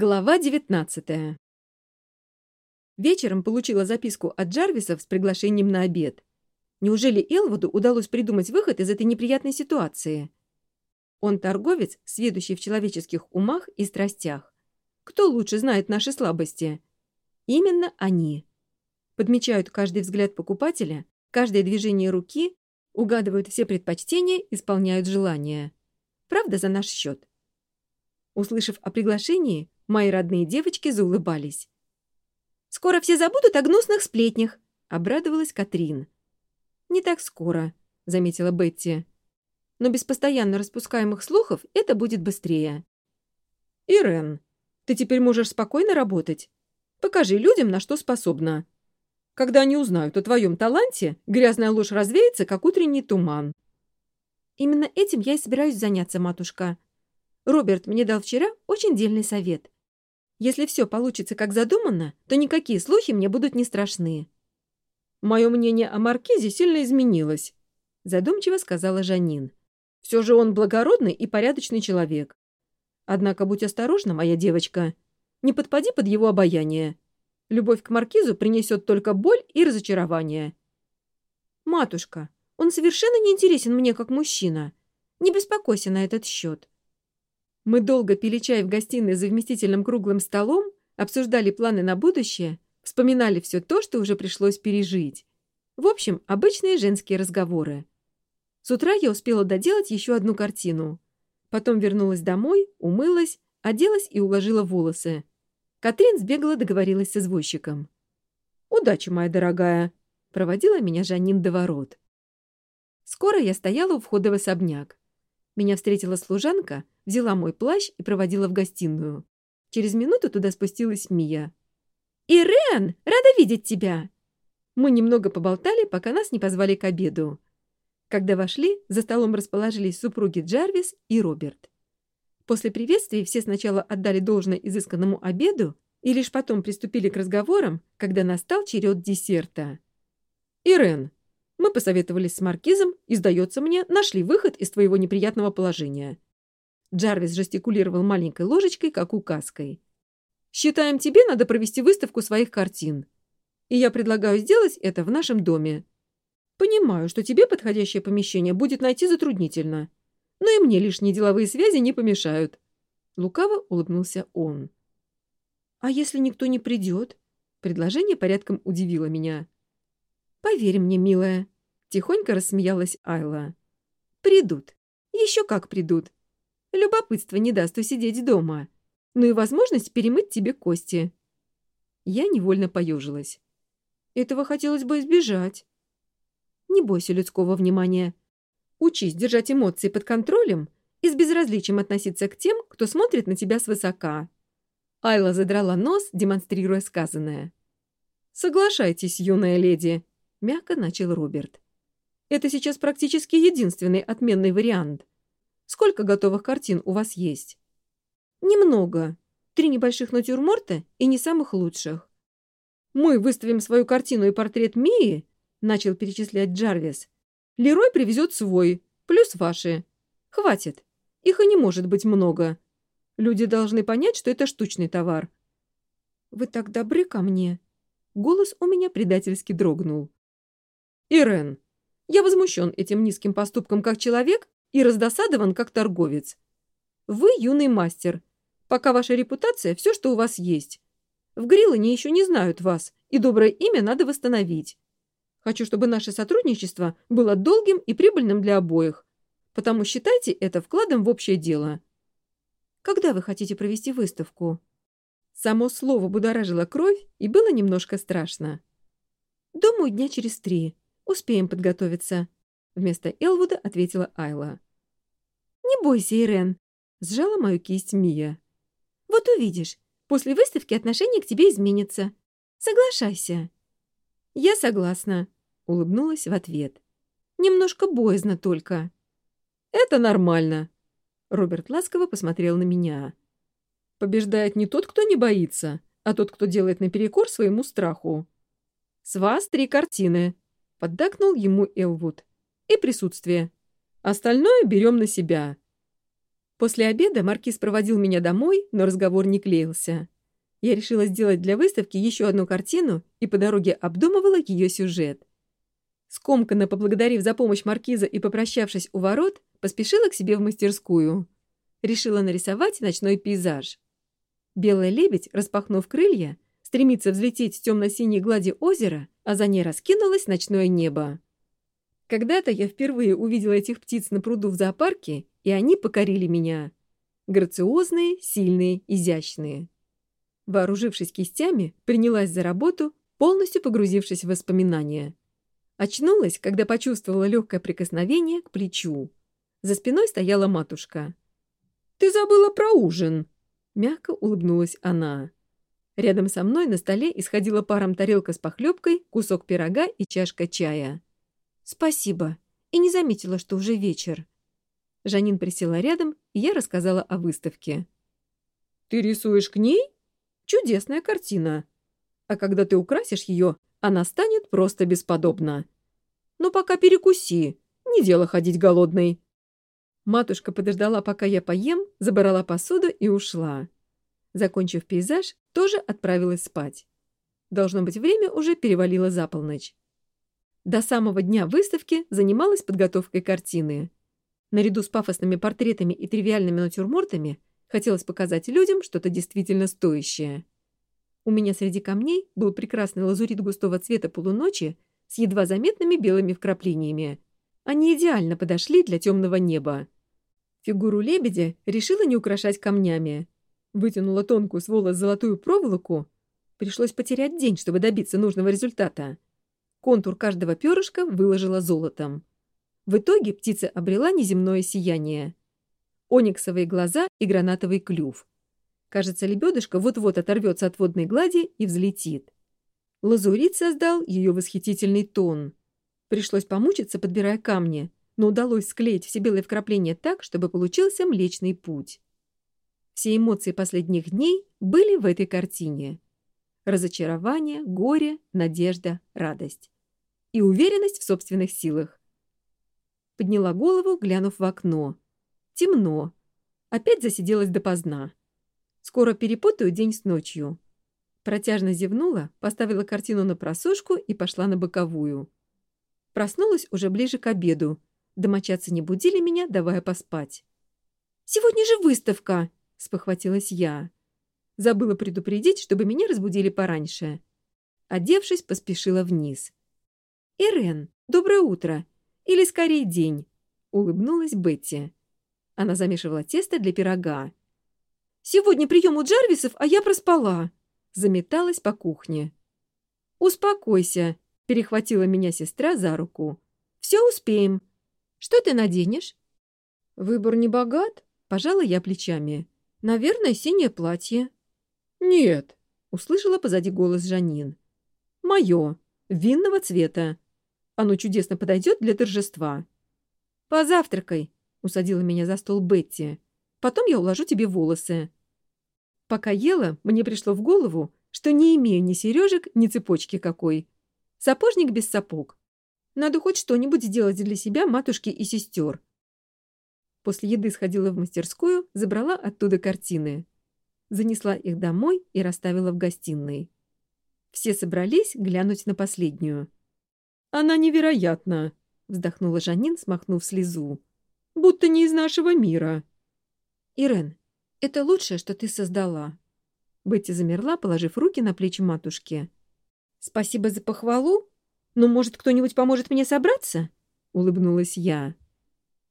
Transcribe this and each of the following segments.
Глава 19 Вечером получила записку от Джарвисов с приглашением на обед. Неужели Элвуду удалось придумать выход из этой неприятной ситуации? Он торговец, сведущий в человеческих умах и страстях. Кто лучше знает наши слабости? Именно они. Подмечают каждый взгляд покупателя, каждое движение руки, угадывают все предпочтения, исполняют желания. Правда, за наш счет. Услышав о приглашении, мои родные девочки заулыбались. «Скоро все забудут о гнусных сплетнях», — обрадовалась Катрин. «Не так скоро», — заметила Бетти. «Но без постоянно распускаемых слухов это будет быстрее». «Ирен, ты теперь можешь спокойно работать. Покажи людям, на что способна. Когда они узнают о твоем таланте, грязная ложь развеется, как утренний туман». «Именно этим я и собираюсь заняться, матушка. Роберт мне дал вчера очень дельный совет. Если все получится как задумано, то никакие слухи мне будут не страшны». «Мое мнение о Маркизе сильно изменилось», — задумчиво сказала Жанин. «Все же он благородный и порядочный человек. Однако будь осторожна, моя девочка. Не подпади под его обаяние. Любовь к Маркизу принесет только боль и разочарование». «Матушка, он совершенно не интересен мне как мужчина. Не беспокойся на этот счет», Мы долго пили чай в гостиной за вместительным круглым столом, обсуждали планы на будущее, вспоминали все то, что уже пришлось пережить. В общем, обычные женские разговоры. С утра я успела доделать еще одну картину. Потом вернулась домой, умылась, оделась и уложила волосы. Катрин сбегала, договорилась с извозчиком. «Удачи, моя дорогая!» — проводила меня Жанин до ворот. Скоро я стояла у входа в особняк. меня встретила служанка, взяла мой плащ и проводила в гостиную. Через минуту туда спустилась Мия. «Ирен, рада видеть тебя!» Мы немного поболтали, пока нас не позвали к обеду. Когда вошли, за столом расположились супруги Джарвис и Роберт. После приветствий все сначала отдали должное изысканному обеду и лишь потом приступили к разговорам, когда настал черед десерта. «Ирен, мы посоветовались с Маркизом и, сдается мне, нашли выход из твоего неприятного положения». Джарвис жестикулировал маленькой ложечкой, как указкой. «Считаем, тебе надо провести выставку своих картин. И я предлагаю сделать это в нашем доме. Понимаю, что тебе подходящее помещение будет найти затруднительно, но и мне лишние деловые связи не помешают». Лукаво улыбнулся он. «А если никто не придет?» Предложение порядком удивило меня. «Поверь мне, милая», — тихонько рассмеялась Айла. «Придут. Еще как придут. Любопытство не даст усидеть дома. Ну и возможность перемыть тебе кости». Я невольно поежилась. Этого хотелось бы избежать. Не бойся людского внимания. Учись держать эмоции под контролем и с безразличием относиться к тем, кто смотрит на тебя свысока. Айла задрала нос, демонстрируя сказанное. «Соглашайтесь, юная леди», — мягко начал Роберт. «Это сейчас практически единственный отменный вариант. Сколько готовых картин у вас есть?» «Немного. Три небольших натюрморта и не самых лучших». «Мы выставим свою картину и портрет Мии», — начал перечислять Джарвис. «Лерой привезет свой, плюс ваши. Хватит. Их и не может быть много. Люди должны понять, что это штучный товар». «Вы так добры ко мне». Голос у меня предательски дрогнул. Ирен, я возмущен этим низким поступком как человек и раздосадован как торговец. Вы юный мастер. Пока ваша репутация – все, что у вас есть. В Гриллане еще не знают вас, и доброе имя надо восстановить. Хочу, чтобы наше сотрудничество было долгим и прибыльным для обоих. Потому считайте это вкладом в общее дело. Когда вы хотите провести выставку? Само слово будоражило кровь, и было немножко страшно. Думаю, дня через три. Успеем подготовиться», — вместо Элвуда ответила Айла. «Не бойся, Ирен», — сжала мою кисть Мия. «Вот увидишь, после выставки отношение к тебе изменится. Соглашайся». «Я согласна», — улыбнулась в ответ. «Немножко боязно только». «Это нормально», — Роберт ласково посмотрел на меня. «Побеждает не тот, кто не боится, а тот, кто делает наперекор своему страху. С вас три картины», Поддакнул ему Элвуд. И присутствие. Остальное берем на себя. После обеда маркиз проводил меня домой, но разговор не клеился. Я решила сделать для выставки еще одну картину и по дороге обдумывала ее сюжет. Скомканно поблагодарив за помощь маркиза и попрощавшись у ворот, поспешила к себе в мастерскую. Решила нарисовать ночной пейзаж. Белый лебедь, распахнув крылья, стремится взлететь в темно-синей глади озера, а за ней раскинулось ночное небо. Когда-то я впервые увидела этих птиц на пруду в зоопарке, и они покорили меня. Грациозные, сильные, изящные. Вооружившись кистями, принялась за работу, полностью погрузившись в воспоминания. Очнулась, когда почувствовала легкое прикосновение к плечу. За спиной стояла матушка. «Ты забыла про ужин!» Мягко улыбнулась она. Рядом со мной на столе исходила паром тарелка с похлебкой, кусок пирога и чашка чая. «Спасибо. И не заметила, что уже вечер». Жанин присела рядом, и я рассказала о выставке. «Ты рисуешь к ней?» Чудесная картина. А когда ты украсишь ее, она станет просто бесподобна. Но пока перекуси, не дело ходить голодной. Матушка подождала, пока я поем, забрала посуду и ушла. Закончив пейзаж, тоже отправилась спать. Должно быть, время уже перевалило за полночь. До самого дня выставки занималась подготовкой картины. Наряду с пафосными портретами и тривиальными натюрмортами Хотелось показать людям что-то действительно стоящее. У меня среди камней был прекрасный лазурит густого цвета полуночи с едва заметными белыми вкраплениями. Они идеально подошли для темного неба. Фигуру лебедя решила не украшать камнями. Вытянула тонкую с волос золотую проволоку. Пришлось потерять день, чтобы добиться нужного результата. Контур каждого перышка выложила золотом. В итоге птица обрела неземное сияние ониксовые глаза и гранатовый клюв. Кажется, лебедушка вот-вот оторвется от водной глади и взлетит. Лазурит создал ее восхитительный тон. Пришлось помучиться, подбирая камни, но удалось склеить все белые вкрапления так, чтобы получился Млечный Путь. Все эмоции последних дней были в этой картине. Разочарование, горе, надежда, радость. И уверенность в собственных силах. Подняла голову, глянув в окно. Темно. Опять засиделась допоздна. Скоро перепутаю день с ночью. Протяжно зевнула, поставила картину на просушку и пошла на боковую. Проснулась уже ближе к обеду. Домочадцы не будили меня, давая поспать. «Сегодня же выставка!» — спохватилась я. Забыла предупредить, чтобы меня разбудили пораньше. Одевшись, поспешила вниз. «Ирен, доброе утро! Или скорее день!» — улыбнулась Бетти. Она замешивала тесто для пирога. «Сегодня прием у Джарвисов, а я проспала!» Заметалась по кухне. «Успокойся!» — перехватила меня сестра за руку. «Все успеем. Что ты наденешь?» «Выбор не богат?» — пожала я плечами. Наверное, синее платье». «Нет», — услышала позади голос Жанин. «Мое, винного цвета. Оно чудесно подойдет для торжества». «Позавтракай», — усадила меня за стол Бетти. «Потом я уложу тебе волосы». Пока ела, мне пришло в голову, что не имею ни сережек, ни цепочки какой. Сапожник без сапог. Надо хоть что-нибудь сделать для себя, матушки и сестер после еды сходила в мастерскую, забрала оттуда картины. Занесла их домой и расставила в гостиной. Все собрались глянуть на последнюю. «Она невероятна!» — вздохнула Жанин, смахнув слезу. «Будто не из нашего мира». «Ирен, это лучшее, что ты создала». Бетти замерла, положив руки на плечи матушки. «Спасибо за похвалу, но, может, кто-нибудь поможет мне собраться?» — улыбнулась я.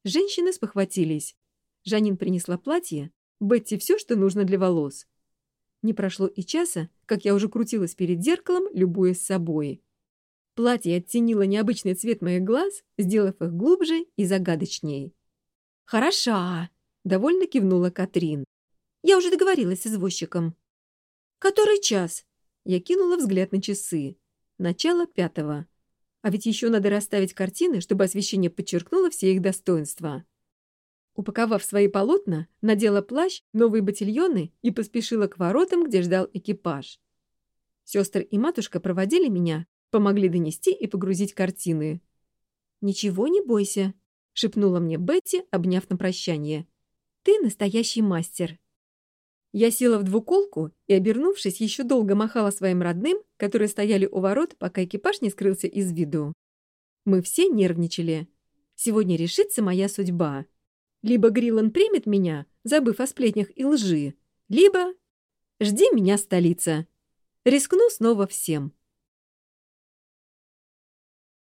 Женщины спохватились. Жанин принесла платье, Бетти все, что нужно для волос. Не прошло и часа, как я уже крутилась перед зеркалом, любуясь собой. Платье оттенило необычный цвет моих глаз, сделав их глубже и загадочнее. «Хороша!» — довольно кивнула Катрин. «Я уже договорилась с извозчиком». «Который час?» Я кинула взгляд на часы. Начало пятого. А ведь еще надо расставить картины, чтобы освещение подчеркнуло все их достоинства. Упаковав свои полотна, надела плащ, новые ботильоны и поспешила к воротам, где ждал экипаж. Сестры и матушка проводили меня, помогли донести и погрузить картины. «Ничего не бойся», шепнула мне Бетти, обняв на прощание. ты настоящий мастер». Я села в двуколку и, обернувшись, еще долго махала своим родным, которые стояли у ворот, пока экипаж не скрылся из виду. Мы все нервничали. Сегодня решится моя судьба. Либо Грилан примет меня, забыв о сплетнях и лжи, либо... Жди меня, столица. Рискну снова всем.